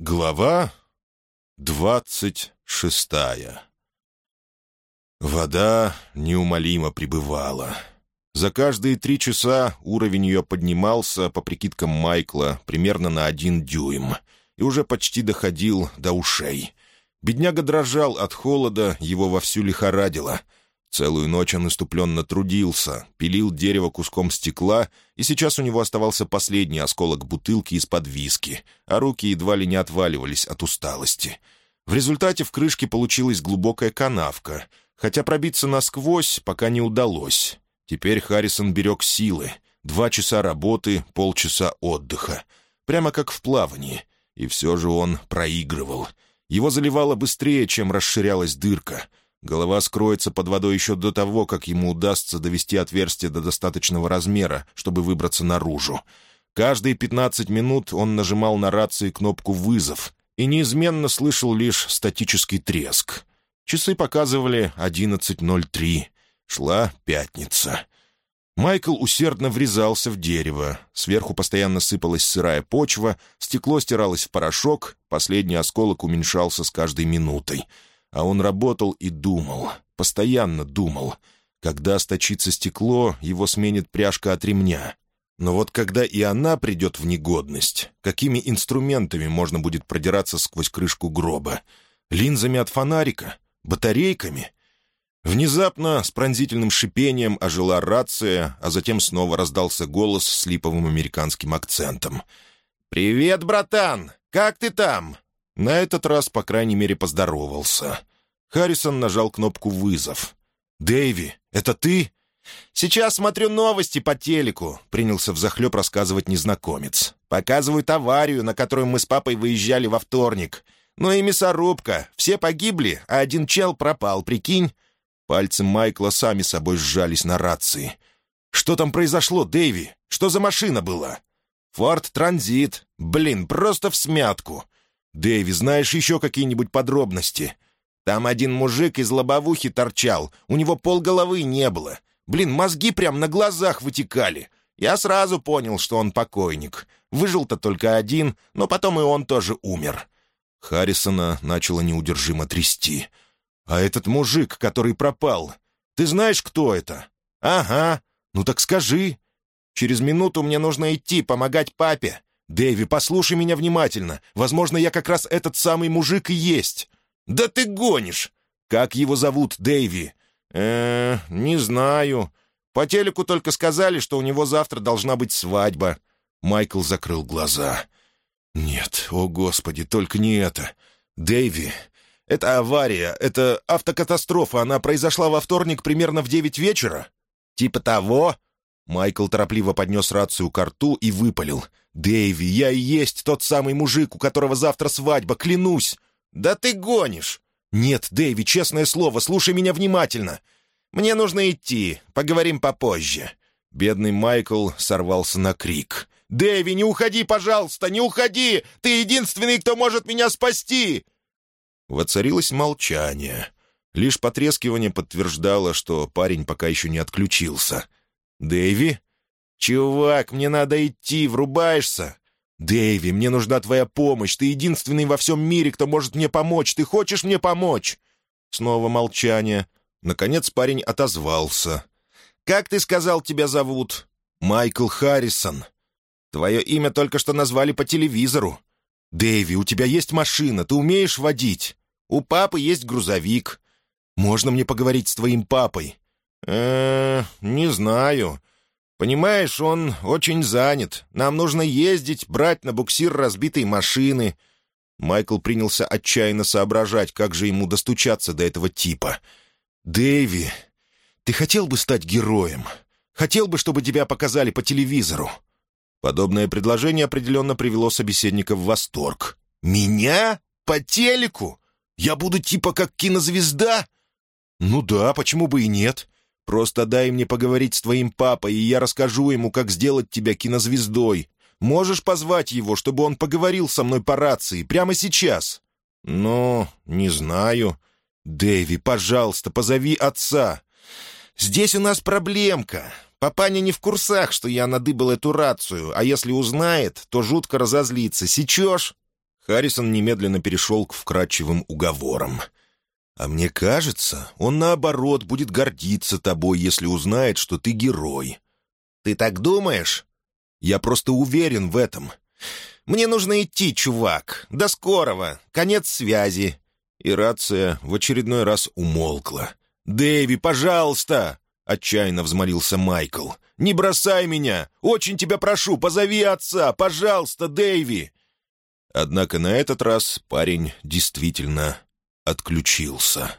Глава двадцать шестая Вода неумолимо прибывала. За каждые три часа уровень ее поднимался, по прикидкам Майкла, примерно на один дюйм, и уже почти доходил до ушей. Бедняга дрожал от холода, его вовсю лихорадило — Целую ночь он иступленно трудился, пилил дерево куском стекла, и сейчас у него оставался последний осколок бутылки из-под виски, а руки едва ли не отваливались от усталости. В результате в крышке получилась глубокая канавка, хотя пробиться насквозь пока не удалось. Теперь Харрисон берег силы. Два часа работы, полчаса отдыха. Прямо как в плавании. И все же он проигрывал. Его заливало быстрее, чем расширялась дырка — Голова скроется под водой еще до того, как ему удастся довести отверстие до достаточного размера, чтобы выбраться наружу. Каждые пятнадцать минут он нажимал на рации кнопку «Вызов» и неизменно слышал лишь статический треск. Часы показывали 11.03. Шла пятница. Майкл усердно врезался в дерево. Сверху постоянно сыпалась сырая почва, стекло стиралось в порошок, последний осколок уменьшался с каждой минутой — а он работал и думал, постоянно думал. Когда сточится стекло, его сменит пряжка от ремня. Но вот когда и она придет в негодность, какими инструментами можно будет продираться сквозь крышку гроба? Линзами от фонарика? Батарейками? Внезапно с пронзительным шипением ожила рация, а затем снова раздался голос с липовым американским акцентом. «Привет, братан! Как ты там?» На этот раз, по крайней мере, поздоровался. Харрисон нажал кнопку «Вызов». «Дэйви, это ты?» «Сейчас смотрю новости по телеку», — принялся взахлеб рассказывать незнакомец. «Показывают аварию, на которую мы с папой выезжали во вторник. Ну и мясорубка. Все погибли, а один чел пропал, прикинь?» Пальцы Майкла сами собой сжались на рации. «Что там произошло, Дэйви? Что за машина была?» «Форд Транзит. Блин, просто в смятку. «Дэви, знаешь еще какие-нибудь подробности?» «Там один мужик из лобовухи торчал, у него полголовы не было. Блин, мозги прям на глазах вытекали. Я сразу понял, что он покойник. Выжил-то только один, но потом и он тоже умер». Харрисона начало неудержимо трясти. «А этот мужик, который пропал, ты знаешь, кто это?» «Ага. Ну так скажи. Через минуту мне нужно идти, помогать папе. «Дэви, послушай меня внимательно. Возможно, я как раз этот самый мужик и есть». «Да ты гонишь!» «Как его зовут, Дэйви?» «Э, не знаю. По телеку только сказали, что у него завтра должна быть свадьба». Майкл закрыл глаза. «Нет, о господи, только не это. Дэйви, это авария, это автокатастрофа, она произошла во вторник примерно в девять вечера?» «Типа того?» Майкл торопливо поднес рацию к рту и выпалил. «Дэйви, я и есть тот самый мужик, у которого завтра свадьба, клянусь!» «Да ты гонишь!» «Нет, Дэйви, честное слово, слушай меня внимательно!» «Мне нужно идти, поговорим попозже». Бедный Майкл сорвался на крик. «Дэви, не уходи, пожалуйста, не уходи! Ты единственный, кто может меня спасти!» Воцарилось молчание. Лишь потрескивание подтверждало, что парень пока еще не отключился. «Дэйви?» «Чувак, мне надо идти, врубаешься?» «Дэйви, мне нужна твоя помощь. Ты единственный во всем мире, кто может мне помочь. Ты хочешь мне помочь?» Снова молчание. Наконец парень отозвался. «Как ты сказал, тебя зовут?» «Майкл Харрисон». «Твое имя только что назвали по телевизору». «Дэйви, у тебя есть машина, ты умеешь водить?» «У папы есть грузовик». «Можно мне поговорить с твоим папой?» Э не знаю. Понимаешь, он очень занят. Нам нужно ездить, брать на буксир разбитые машины». Майкл принялся отчаянно соображать, как же ему достучаться до этого типа. «Дэйви, ты хотел бы стать героем? Хотел бы, чтобы тебя показали по телевизору?» Подобное предложение определенно привело собеседника в восторг. «Меня? По телеку? Я буду типа как кинозвезда?» «Ну да, почему бы и нет? Просто дай мне поговорить с твоим папой, и я расскажу ему, как сделать тебя кинозвездой. Можешь позвать его, чтобы он поговорил со мной по рации прямо сейчас?» «Ну, не знаю». «Дэви, пожалуйста, позови отца». «Здесь у нас проблемка. Папаня не в курсах, что я надыбал эту рацию, а если узнает, то жутко разозлится. Сечешь?» Харрисон немедленно перешел к вкрадчивым уговорам. «А мне кажется, он, наоборот, будет гордиться тобой, если узнает, что ты герой». «Ты так думаешь?» «Я просто уверен в этом. Мне нужно идти, чувак. До скорого. Конец связи». И рация в очередной раз умолкла. «Дэви, пожалуйста!» — отчаянно взмолился Майкл. «Не бросай меня! Очень тебя прошу, позови отца! Пожалуйста, Дэйви!» Однако на этот раз парень действительно отключился.